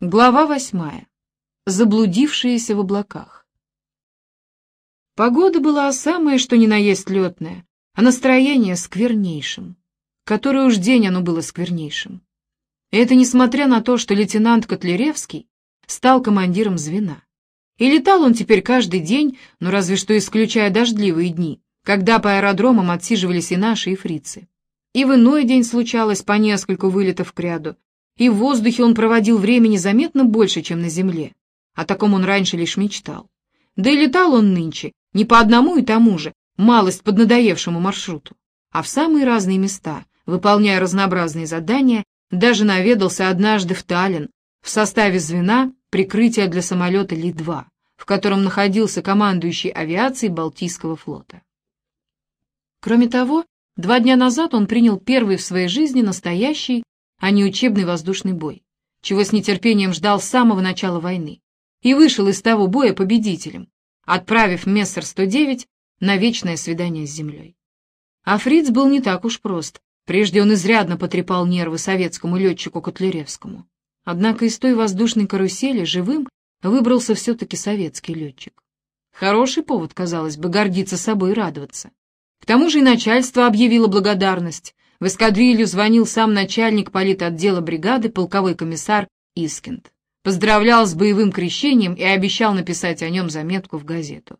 Глава восьмая. Заблудившиеся в облаках. Погода была самая, что ни на есть летная, а настроение сквернейшим. Который уж день оно было сквернейшим. И это несмотря на то, что лейтенант Котляревский стал командиром звена. И летал он теперь каждый день, но разве что исключая дождливые дни, когда по аэродромам отсиживались и наши, и фрицы. И в иной день случалось по нескольку вылетов к ряду, и в воздухе он проводил времени заметно больше, чем на земле. О таком он раньше лишь мечтал. Да и летал он нынче не по одному и тому же, малость под надоевшему маршруту, а в самые разные места, выполняя разнообразные задания, даже наведался однажды в Таллин в составе звена прикрытия для самолета Ли-2, в котором находился командующий авиацией Балтийского флота. Кроме того, два дня назад он принял первый в своей жизни настоящий а не учебный воздушный бой, чего с нетерпением ждал с самого начала войны, и вышел из того боя победителем, отправив Мессер-109 на вечное свидание с землей. А Фриц был не так уж прост. Прежде он изрядно потрепал нервы советскому летчику Котляревскому. Однако из той воздушной карусели живым выбрался все-таки советский летчик. Хороший повод, казалось бы, гордиться собой и радоваться. К тому же и начальство объявило благодарность, в эскадрилью звонил сам начальник политотдела бригады, полковой комиссар Искинд. Поздравлял с боевым крещением и обещал написать о нем заметку в газету.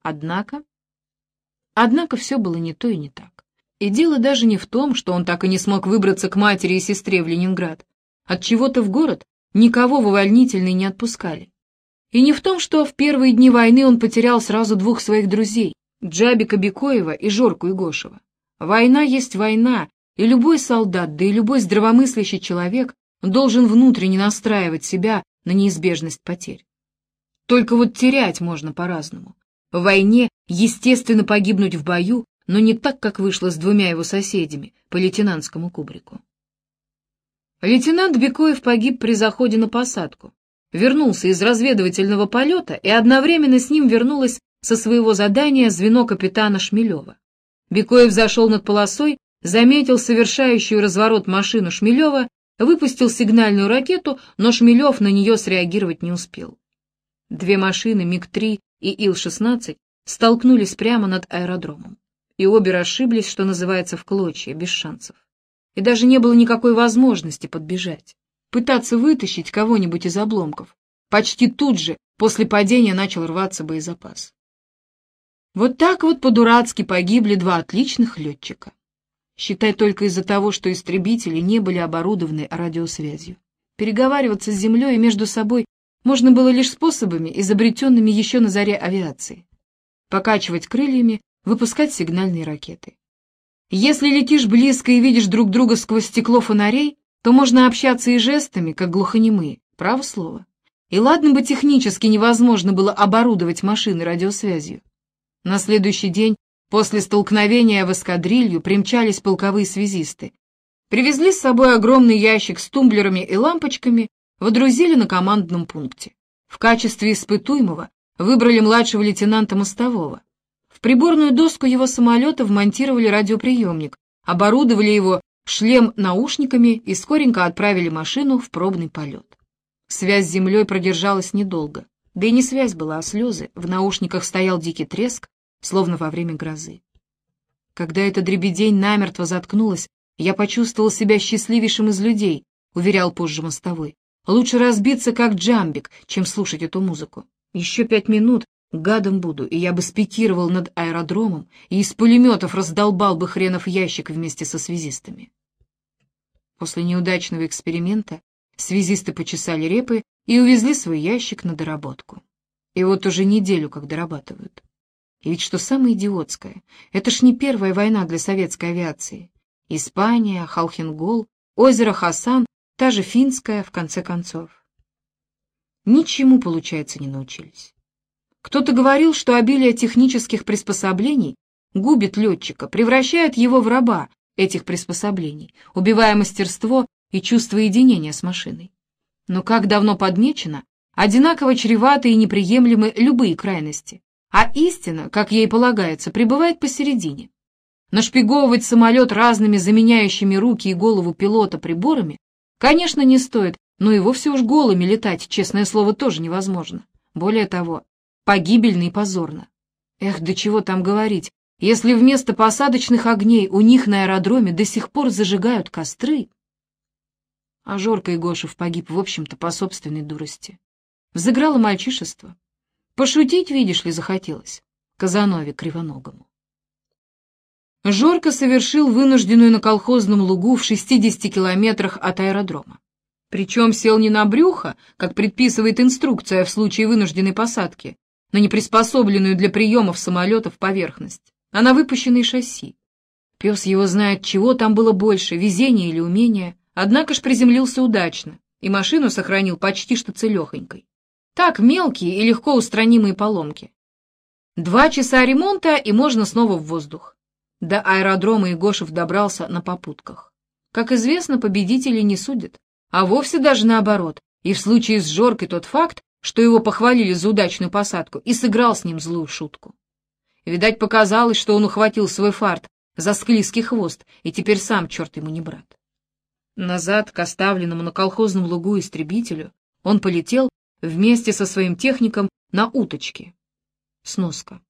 Однако... Однако все было не то и не так. И дело даже не в том, что он так и не смог выбраться к матери и сестре в Ленинград. От чего-то в город никого в увольнительный не отпускали. И не в том, что в первые дни войны он потерял сразу двух своих друзей, Джабика Бекоева и Жорку Игошева. Война есть война, и любой солдат, да и любой здравомыслящий человек должен внутренне настраивать себя на неизбежность потерь. Только вот терять можно по-разному. В войне, естественно, погибнуть в бою, но не так, как вышло с двумя его соседями по лейтенантскому кубрику. Лейтенант Бекоев погиб при заходе на посадку, вернулся из разведывательного полета, и одновременно с ним вернулось со своего задания звено капитана Шмелева. Бекоев зашел над полосой, заметил совершающую разворот машину Шмелева, выпустил сигнальную ракету, но Шмелев на нее среагировать не успел. Две машины, МиГ-3 и Ил-16, столкнулись прямо над аэродромом. И обе расшиблись, что называется, в клочья, без шансов. И даже не было никакой возможности подбежать. Пытаться вытащить кого-нибудь из обломков. Почти тут же, после падения, начал рваться боезапас. Вот так вот по-дурацки погибли два отличных летчика. Считай только из-за того, что истребители не были оборудованы радиосвязью. Переговариваться с землей и между собой можно было лишь способами, изобретенными еще на заре авиации. Покачивать крыльями, выпускать сигнальные ракеты. Если летишь близко и видишь друг друга сквозь стекло фонарей, то можно общаться и жестами, как глухонемые, право слово. И ладно бы технически невозможно было оборудовать машины радиосвязью. На следующий день после столкновения в эскадрилью примчались полковые связисты. Привезли с собой огромный ящик с тумблерами и лампочками, водрузили на командном пункте. В качестве испытуемого выбрали младшего лейтенанта Мостового. В приборную доску его самолета вмонтировали радиоприемник, оборудовали его шлем наушниками и скоренько отправили машину в пробный полет. Связь с землей продержалась недолго. Да и не связь была, а слезы. В наушниках стоял дикий треск, словно во время грозы. Когда эта дребедень намертво заткнулась, я почувствовал себя счастливейшим из людей, уверял позже мостовой. Лучше разбиться, как джамбик, чем слушать эту музыку. Еще пять минут гадом буду, и я бы спикировал над аэродромом и из пулеметов раздолбал бы хренов ящик вместе со связистами. После неудачного эксперимента связисты почесали репы и увезли свой ящик на доработку. И вот уже неделю как дорабатывают. И ведь что самое идиотское, это ж не первая война для советской авиации. Испания, Халхингол, озеро Хасан, та же финская, в конце концов. Ничему, получается, не научились. Кто-то говорил, что обилие технических приспособлений губит летчика, превращает его в раба этих приспособлений, убивая мастерство и чувство единения с машиной. Но, как давно подмечено, одинаково чреваты и неприемлемы любые крайности а истина, как ей полагается, пребывает посередине. Нашпиговывать самолет разными заменяющими руки и голову пилота приборами, конечно, не стоит но и вовсе уж голыми летать, честное слово, тоже невозможно. Более того, погибельно и позорно. Эх, до чего там говорить, если вместо посадочных огней у них на аэродроме до сих пор зажигают костры... А Жорка Игошев погиб, в общем-то, по собственной дурости. Взыграло мальчишество. Пошутить, видишь ли, захотелось. Казанове Кривоногому. Жорка совершил вынужденную на колхозном лугу в 60 километрах от аэродрома. Причем сел не на брюхо, как предписывает инструкция в случае вынужденной посадки, на неприспособленную для приемов самолетов поверхность, а на выпущенные шасси. Пес его знает, чего там было больше, везения или умения, однако ж приземлился удачно, и машину сохранил почти что целехонькой. Так, мелкие и легко устранимые поломки. Два часа ремонта, и можно снова в воздух. До аэродрома Игошев добрался на попутках. Как известно, победители не судят, а вовсе даже наоборот. И в случае с Жоркой тот факт, что его похвалили за удачную посадку, и сыграл с ним злую шутку. Видать, показалось, что он ухватил свой фарт за склизкий хвост, и теперь сам черт ему не брат. Назад к оставленному на колхозном лугу истребителю он полетел вместе со своим техником на уточке. Сноска.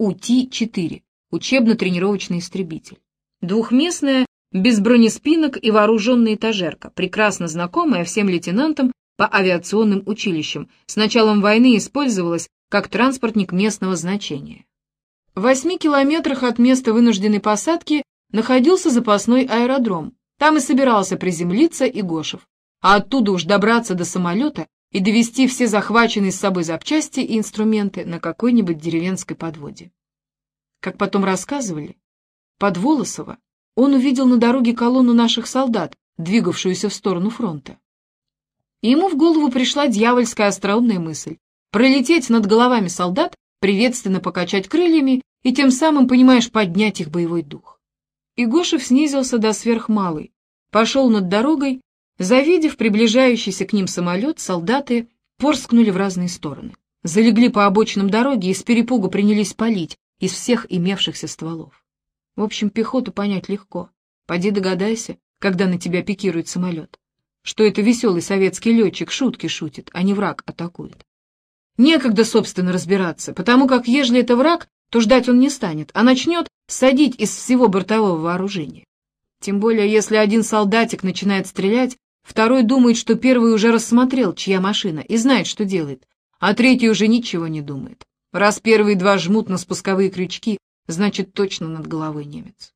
УТИ-4. Учебно-тренировочный истребитель. Двухместная, без бронеспинок и вооруженная этажерка, прекрасно знакомая всем лейтенантам по авиационным училищам, с началом войны использовалась как транспортник местного значения. В восьми километрах от места вынужденной посадки находился запасной аэродром. Там и собирался приземлиться Игошев, а оттуда уж добраться до самолета и довести все захваченные с собой запчасти и инструменты на какой-нибудь деревенской подводе. Как потом рассказывали, под Волосово он увидел на дороге колонну наших солдат, двигавшуюся в сторону фронта. И ему в голову пришла дьявольская остроумная мысль — пролететь над головами солдат, приветственно покачать крыльями и тем самым, понимаешь, поднять их боевой дух. И Гошев снизился до сверхмалой, пошел над дорогой Завидев приближающийся к ним самолет, солдаты порскнули в разные стороны. Залегли по обочинам дороги и с перепугу принялись палить из всех имевшихся стволов. В общем, пехоту понять легко. Поди догадайся, когда на тебя пикирует самолет, что это веселый советский летчик шутки шутит, а не враг атакует. Некогда, собственно, разбираться, потому как, ежели это враг, то ждать он не станет, а начнет садить из всего бортового вооружения. Тем более, если один солдатик начинает стрелять, второй думает, что первый уже рассмотрел, чья машина, и знает, что делает, а третий уже ничего не думает. Раз первые два жмут на спусковые крючки, значит, точно над головой немец.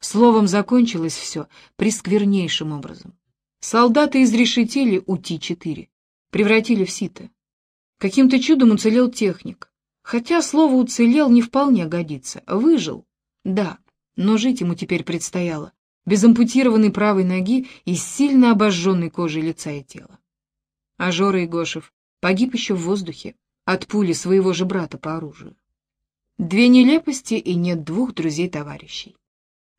Словом, закончилось все присквернейшим образом. Солдаты изрешетили УТИ-4, превратили в сито. Каким-то чудом уцелел техник. Хотя слово «уцелел» не вполне годится. Выжил, да, но жить ему теперь предстояло, без ампутированной правой ноги и сильно обожженной кожей лица и тела. А Жора Игошев погиб еще в воздухе от пули своего же брата по оружию. Две нелепости и нет двух друзей-товарищей.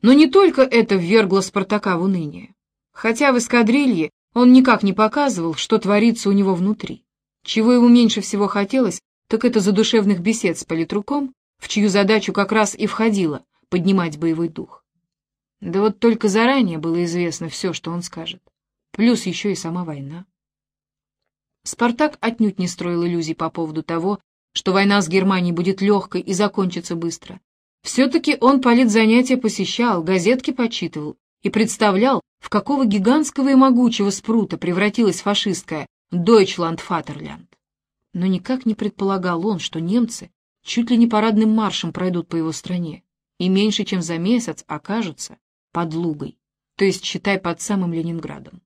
Но не только это ввергло Спартака в уныние. Хотя в эскадрилье он никак не показывал, что творится у него внутри. Чего ему меньше всего хотелось, так это задушевных бесед с политруком, в чью задачу как раз и входило поднимать боевой дух. Да вот только заранее было известно все, что он скажет. Плюс еще и сама война. Спартак отнюдь не строил иллюзий по поводу того, что война с Германией будет легкой и закончится быстро. Все-таки он политзанятия посещал, газетки почитывал и представлял, в какого гигантского и могучего спрута превратилась фашистская Deutschland Vaterland. Но никак не предполагал он, что немцы чуть ли не парадным маршем пройдут по его стране, и меньше чем за месяц окажутся под Лугой, то есть считай под самым Ленинградом.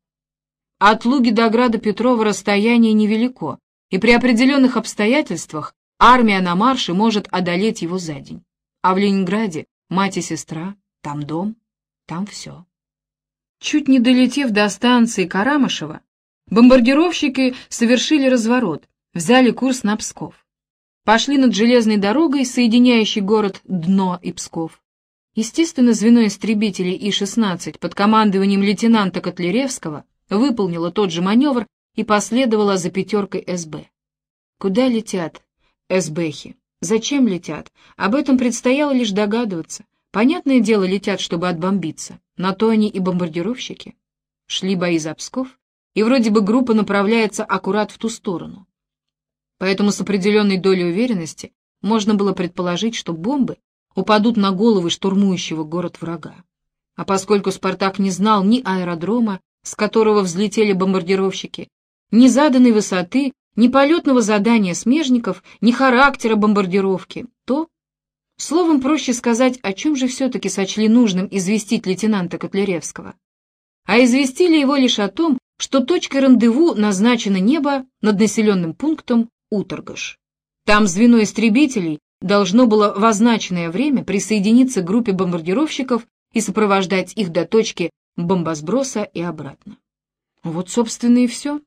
От Луги до Града Петрова расстояние невелико, и при определенных обстоятельствах армия на марше может одолеть его за день. А в Ленинграде мать и сестра, там дом, там все. Чуть не долетев до станции Карамышева, бомбардировщики совершили разворот, взяли курс на Псков пошли над железной дорогой, соединяющей город Дно и Псков. Естественно, звено истребителей И-16 под командованием лейтенанта Котляревского выполнило тот же маневр и последовало за пятеркой СБ. Куда летят СБхи? Зачем летят? Об этом предстояло лишь догадываться. Понятное дело, летят, чтобы отбомбиться. На то они и бомбардировщики. Шли бои за Псков, и вроде бы группа направляется аккурат в ту сторону. Поэтому с определенной долей уверенности можно было предположить, что бомбы упадут на головы штурмующего город врага. А поскольку «Спартак» не знал ни аэродрома, с которого взлетели бомбардировщики, ни заданной высоты, ни полетного задания смежников, ни характера бомбардировки, то, словом, проще сказать, о чем же все-таки сочли нужным известить лейтенанта Котляревского. А известили его лишь о том, что точкой рандеву назначено небо над населенным пунктом Уторгаш. Там звено истребителей должно было в означенное время присоединиться к группе бомбардировщиков и сопровождать их до точки бомбосброса и обратно. Вот, собственно, и все.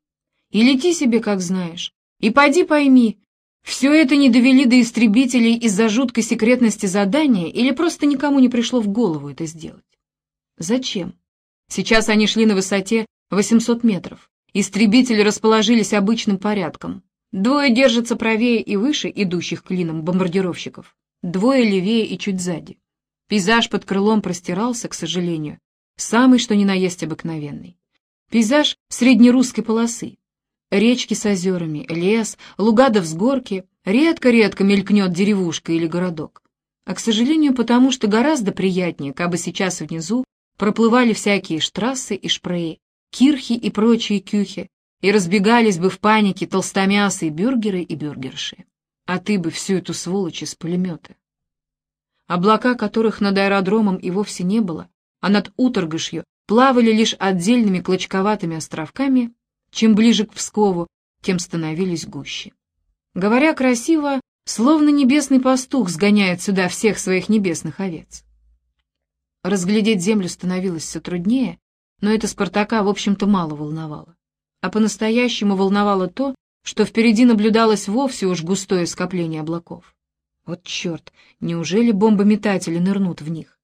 И лети себе, как знаешь. И пойди пойми, все это не довели до истребителей из-за жуткой секретности задания или просто никому не пришло в голову это сделать? Зачем? Сейчас они шли на высоте 800 метров. Истребители расположились обычным порядком. Двое держатся правее и выше идущих клином бомбардировщиков, двое левее и чуть сзади. Пейзаж под крылом простирался, к сожалению, самый что ни на есть обыкновенный. Пейзаж среднерусской полосы. Речки с озерами, лес, луга да взгорки, редко-редко мелькнет деревушка или городок. А, к сожалению, потому что гораздо приятнее, как бы сейчас внизу проплывали всякие штрассы и шпреи, кирхи и прочие кюхи, и разбегались бы в панике толстомясые бюргеры и бюргерши. А ты бы всю эту сволочь из пулемета. Облака, которых над аэродромом и вовсе не было, а над Уторгашью плавали лишь отдельными клочковатыми островками, чем ближе к Пскову, тем становились гуще. Говоря красиво, словно небесный пастух сгоняет сюда всех своих небесных овец. Разглядеть землю становилось все труднее, но это Спартака, в общем-то, мало волновало а по-настоящему волновало то, что впереди наблюдалось вовсе уж густое скопление облаков. Вот черт, неужели бомбометатели нырнут в них?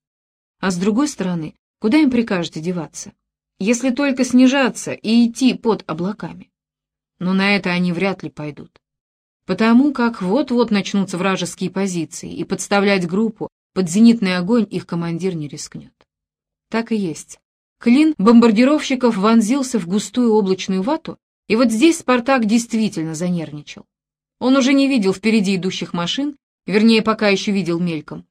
А с другой стороны, куда им прикажете деваться? Если только снижаться и идти под облаками. Но на это они вряд ли пойдут. Потому как вот-вот начнутся вражеские позиции, и подставлять группу под зенитный огонь их командир не рискнет. Так и есть. Клин бомбардировщиков вонзился в густую облачную вату, и вот здесь Спартак действительно занервничал. Он уже не видел впереди идущих машин, вернее, пока еще видел мельком.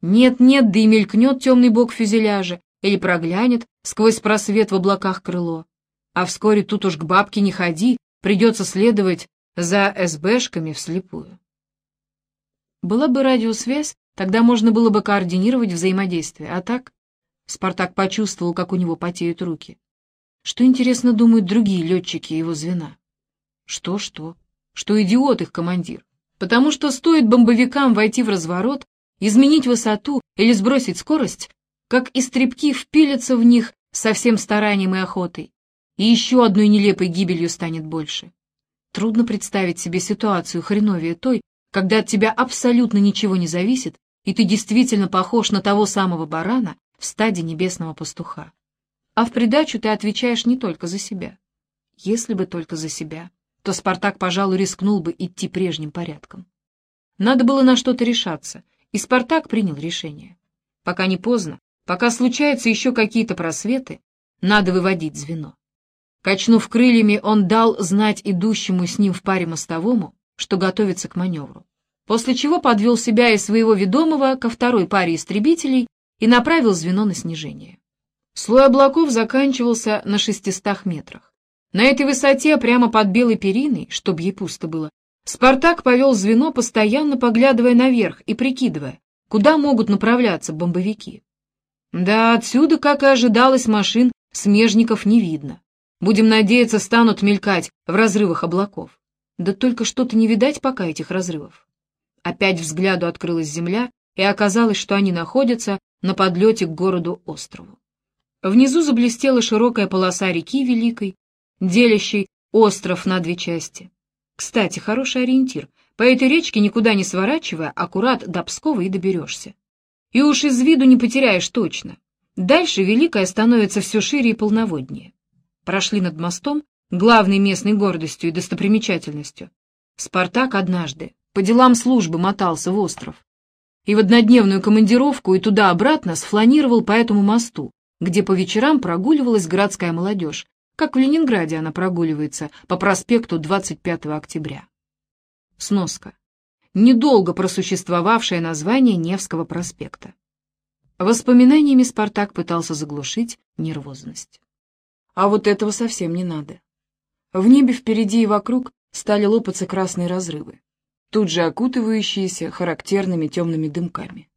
Нет-нет, да и мелькнет темный бок фюзеляжа, или проглянет сквозь просвет в облаках крыло. А вскоре тут уж к бабке не ходи, придется следовать за СБшками вслепую. Была бы радиосвязь, тогда можно было бы координировать взаимодействие, а так Спартак почувствовал, как у него потеют руки. Что, интересно, думают другие летчики его звена? Что-что? Что идиот их командир. Потому что стоит бомбовикам войти в разворот, изменить высоту или сбросить скорость, как истребки впилятся в них со всем старанием и охотой, и еще одной нелепой гибелью станет больше. Трудно представить себе ситуацию хреновее той, когда от тебя абсолютно ничего не зависит, и ты действительно похож на того самого барана, в стаде небесного пастуха. А в придачу ты отвечаешь не только за себя. Если бы только за себя, то Спартак, пожалуй, рискнул бы идти прежним порядком. Надо было на что-то решаться, и Спартак принял решение. Пока не поздно, пока случаются еще какие-то просветы, надо выводить звено. Качнув крыльями, он дал знать идущему с ним в паре мостовому, что готовится к маневру, после чего подвел себя и своего ведомого ко второй паре истребителей и направил звено на снижение. Слой облаков заканчивался на шестистах метрах. На этой высоте, прямо под белой периной, чтобы ей пусто было, Спартак повел звено, постоянно поглядывая наверх и прикидывая, куда могут направляться бомбовики. Да, отсюда, как и ожидалось, машин смежников не видно. Будем надеяться, станут мелькать в разрывах облаков. Да только что-то не видать пока этих разрывов. Опять взгляду открылась земля, и оказалось, что они находятся на подлете к городу-острову. Внизу заблестела широкая полоса реки Великой, делящей остров на две части. Кстати, хороший ориентир. По этой речке, никуда не сворачивая, аккурат до Пскова и доберешься. И уж из виду не потеряешь точно. Дальше Великая становится все шире и полноводнее. Прошли над мостом, главной местной гордостью и достопримечательностью. Спартак однажды по делам службы мотался в остров и в однодневную командировку и туда-обратно сфланировал по этому мосту, где по вечерам прогуливалась городская молодежь, как в Ленинграде она прогуливается по проспекту 25 октября. Сноска. Недолго просуществовавшее название Невского проспекта. Воспоминаниями Спартак пытался заглушить нервозность. А вот этого совсем не надо. В небе впереди и вокруг стали лопаться красные разрывы, тут же окутывающиеся характерными темными дымками.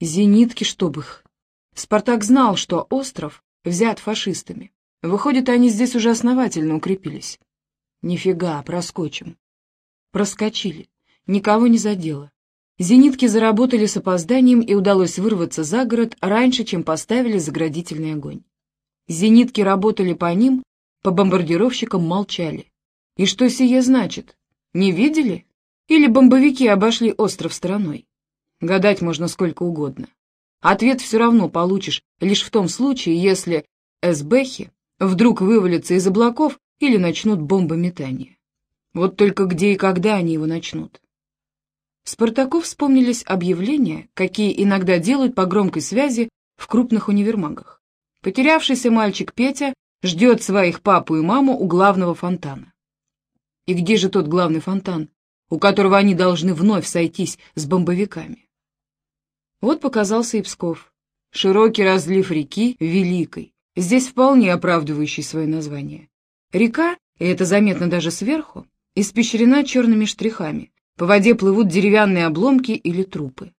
Зенитки, чтоб их. Спартак знал, что остров взят фашистами. Выходит, они здесь уже основательно укрепились. Нифига, проскочим. Проскочили. Никого не задело. Зенитки заработали с опозданием и удалось вырваться за город раньше, чем поставили заградительный огонь. Зенитки работали по ним, по бомбардировщикам молчали. И что сие значит? Не видели? Или бомбовики обошли остров стороной? Гадать можно сколько угодно. Ответ все равно получишь лишь в том случае, если эсбехи вдруг вывалятся из облаков или начнут бомбометание. Вот только где и когда они его начнут. Спартаку вспомнились объявления, какие иногда делают по громкой связи в крупных универмагах. Потерявшийся мальчик Петя ждет своих папу и маму у главного фонтана. И где же тот главный фонтан, у которого они должны вновь сойтись с бомбовиками? Вот показался и Псков. Широкий разлив реки Великой, здесь вполне оправдывающий свое название. Река, и это заметно даже сверху, испещрена черными штрихами. По воде плывут деревянные обломки или трупы.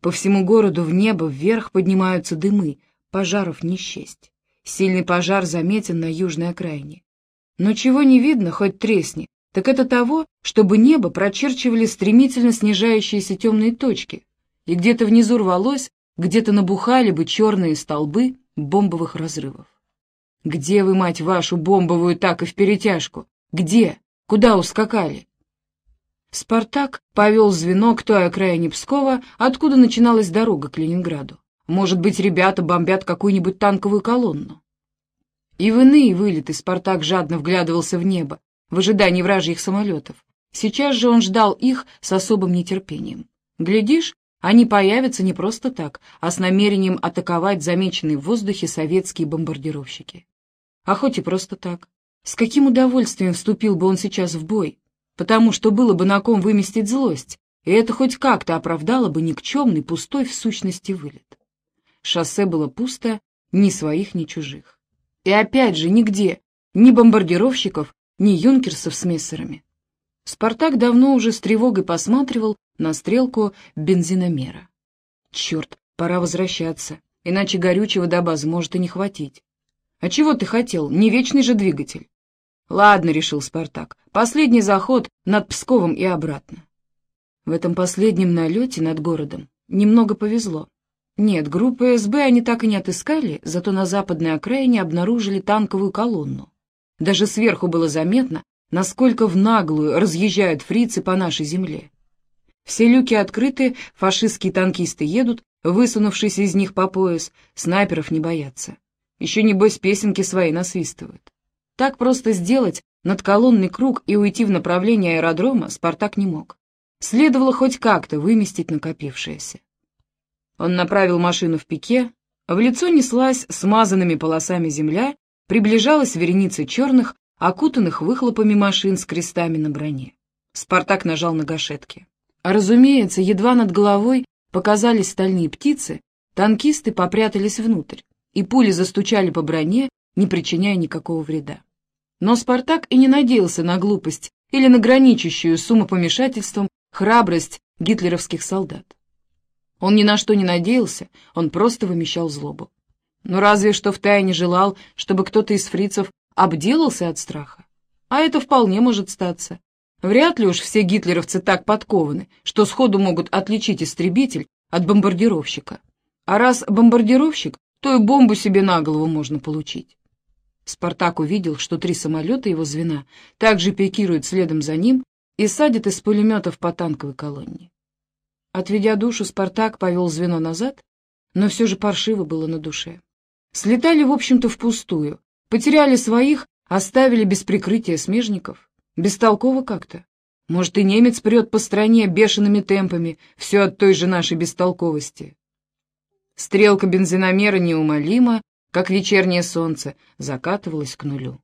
По всему городу в небо вверх поднимаются дымы, пожаров не счесть. Сильный пожар заметен на южной окраине. Но чего не видно, хоть тресни, так это того, чтобы небо прочерчивали стремительно снижающиеся темные точки, и где-то внизу рвалось, где-то набухали бы черные столбы бомбовых разрывов. Где вы, мать вашу, бомбовую так и вперетяжку? Где? Куда ускакали? Спартак повел звено к той окраине Пскова, откуда начиналась дорога к Ленинграду. Может быть, ребята бомбят какую-нибудь танковую колонну. И в иные вылеты Спартак жадно вглядывался в небо, в ожидании вражьих самолетов. Сейчас же он ждал их с особым нетерпением. Глядишь, они появятся не просто так, а с намерением атаковать замеченные в воздухе советские бомбардировщики. А хоть и просто так. С каким удовольствием вступил бы он сейчас в бой? Потому что было бы на ком выместить злость, и это хоть как-то оправдало бы никчемный, пустой в сущности вылет. Шоссе было пусто, ни своих, ни чужих. И опять же нигде, ни бомбардировщиков, ни юнкерсов с мессерами. Спартак давно уже с тревогой посматривал на стрелку бензиномера. Черт, пора возвращаться, иначе горючего до базы может и не хватить. А чего ты хотел? Не вечный же двигатель. Ладно, решил Спартак, последний заход над Псковом и обратно. В этом последнем налете над городом немного повезло. Нет, группу СБ они так и не отыскали, зато на западной окраине обнаружили танковую колонну. Даже сверху было заметно, насколько в наглую разъезжают фрицы по нашей земле. Все люки открыты, фашистские танкисты едут, высунувшись из них по пояс, снайперов не боятся. Еще, небось, песенки свои насвистывают. Так просто сделать надколонный круг и уйти в направлении аэродрома Спартак не мог. Следовало хоть как-то выместить накопившееся. Он направил машину в пике, в лицо неслась смазанными полосами земля, приближалась вереница черных, окутанных выхлопами машин с крестами на броне. Спартак нажал на гашетки. разумеется, едва над головой показались стальные птицы, танкисты попрятались внутрь, и пули застучали по броне, не причиняя никакого вреда. Но Спартак и не надеялся на глупость или на граничащую с умопомешательством храбрость гитлеровских солдат. Он ни на что не надеялся, он просто вымещал злобу. Но разве что втайне желал, чтобы кто-то из фрицев обделался от страха. А это вполне может статься. Вряд ли уж все гитлеровцы так подкованы, что сходу могут отличить истребитель от бомбардировщика. А раз бомбардировщик, то и бомбу себе на голову можно получить. Спартак увидел, что три самолета его звена также пикируют следом за ним и садят из пулеметов по танковой колонне. Отведя душу, Спартак повел звено назад, но все же паршиво было на душе. Слетали, в общем-то, впустую, потеряли своих, оставили без прикрытия смежников. Бестолково как-то. Может, и немец прет по стране бешеными темпами, все от той же нашей бестолковости. Стрелка бензиномера неумолимо как вечернее солнце, закатывалось к нулю.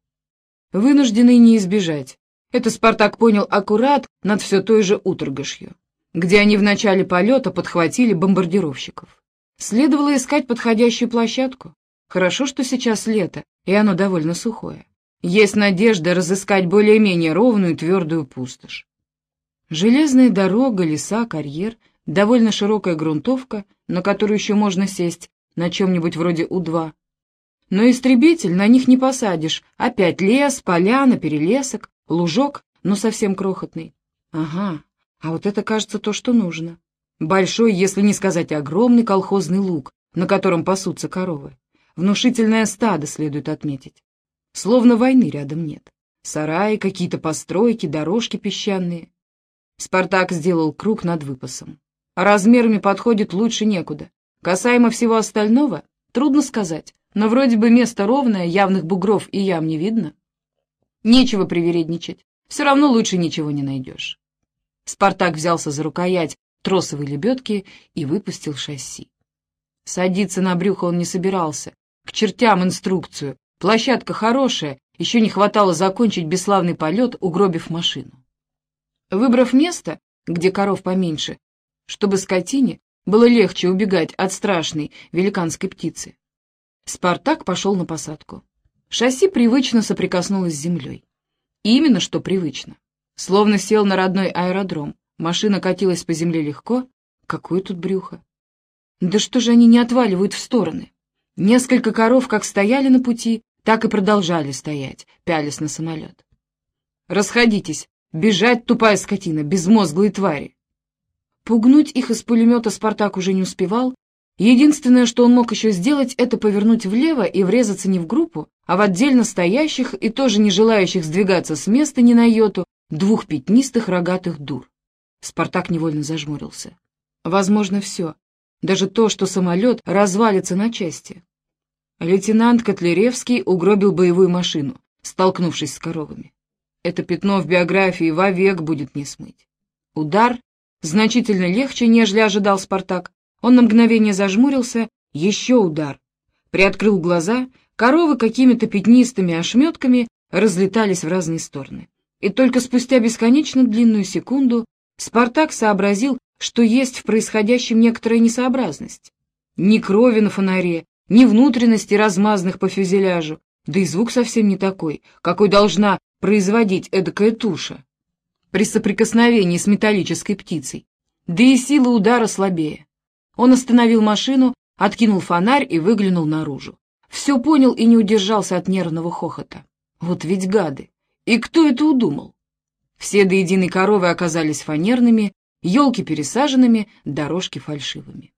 Вынужденный не избежать. Это Спартак понял аккурат над все той же уторгашью, где они в начале полета подхватили бомбардировщиков. Следовало искать подходящую площадку. Хорошо, что сейчас лето, и оно довольно сухое. Есть надежда разыскать более-менее ровную твердую пустошь. Железная дорога, леса, карьер, довольно широкая грунтовка, на которую еще можно сесть, на чем-нибудь вроде У-2. Но истребитель на них не посадишь. Опять лес, поляна, перелесок, лужок, но совсем крохотный. Ага, а вот это, кажется, то, что нужно. Большой, если не сказать огромный колхозный луг, на котором пасутся коровы. Внушительное стадо следует отметить. Словно войны рядом нет. Сараи, какие-то постройки, дорожки песчаные. Спартак сделал круг над выпасом. Размерами подходит лучше некуда. Касаемо всего остального, трудно сказать, но вроде бы место ровное, явных бугров и ям не видно. Нечего привередничать, все равно лучше ничего не найдешь. Спартак взялся за рукоять тросовой лебедки и выпустил шасси. Садиться на брюхо он не собирался. К чертям инструкцию, Площадка хорошая, еще не хватало закончить бесславный полет, угробив машину. Выбрав место, где коров поменьше, чтобы скотине было легче убегать от страшной великанской птицы, Спартак пошел на посадку. Шасси привычно соприкоснулось с землей. Именно что привычно. Словно сел на родной аэродром. Машина катилась по земле легко. Какое тут брюхо? Да что же они не отваливают в стороны? Несколько коров как стояли на пути, так и продолжали стоять, пялись на самолет. «Расходитесь! Бежать, тупая скотина, безмозглые твари!» Пугнуть их из пулемета Спартак уже не успевал. Единственное, что он мог еще сделать, это повернуть влево и врезаться не в группу, а в отдельно стоящих и тоже не желающих сдвигаться с места ни на йоту двух пятнистых рогатых дур. Спартак невольно зажмурился. Возможно, все. Даже то, что самолет развалится на части. Лейтенант Котляревский угробил боевую машину, столкнувшись с коровами. Это пятно в биографии вовек будет не смыть. Удар значительно легче, нежели ожидал Спартак. Он на мгновение зажмурился, еще удар. Приоткрыл глаза, коровы какими-то пятнистыми ошметками разлетались в разные стороны. И только спустя бесконечно длинную секунду Спартак сообразил, что есть в происходящем некоторая несообразность. Ни крови на фонаре, ни внутренности размазанных по фюзеляжу, да и звук совсем не такой, какой должна производить эдакая туша при соприкосновении с металлической птицей, да и сила удара слабее. Он остановил машину, откинул фонарь и выглянул наружу. Все понял и не удержался от нервного хохота. Вот ведь гады! И кто это удумал? Все до единой коровы оказались фанерными, елки пересаженными, дорожки фальшивыми.